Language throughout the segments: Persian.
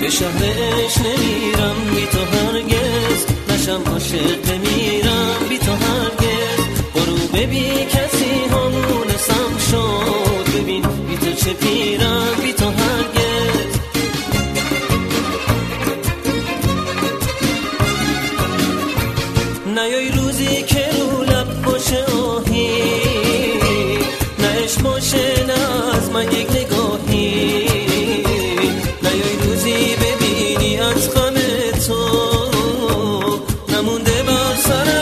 به شهرش نمیرم بی تو هرگز نشم عاشق بمیرم بی تو هرگز. برو ببین کسی همونسم شد. ببین بی تو چه پیرم بی تو هرگز. نیای روزی که رو لب باشه آهی نه باشه نه از من یک sana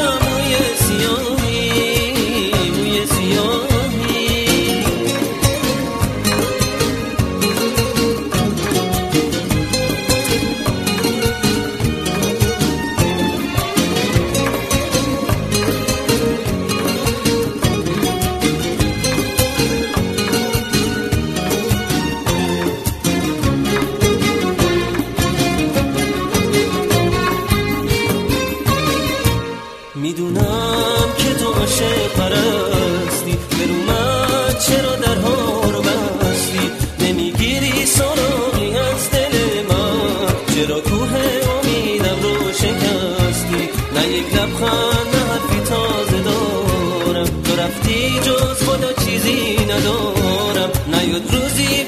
ندارم. نیاد روزی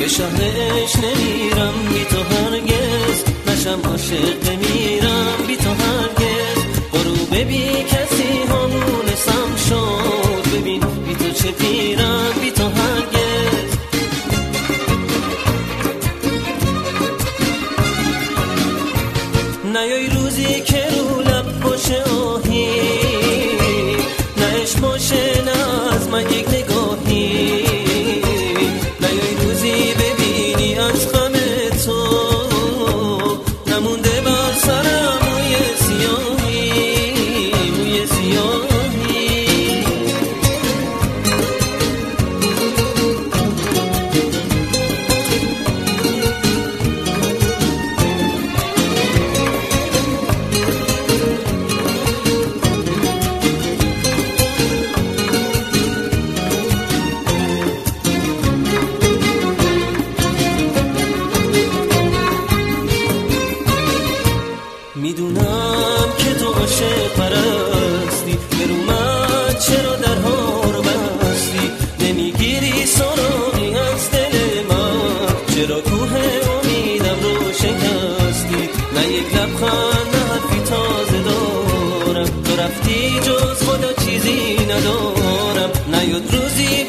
به شهرش نمیرم بی تو هرگز نشم عاشق بمیرم در درها رو بستی. نمی‌گیری سراغی از دل من چرا کوه امیدم رو شکستی؟ نه یک لبخند نه حرفی تازه دارم. تو رفتی جز خدا چیزی ندارم. نیاد روزی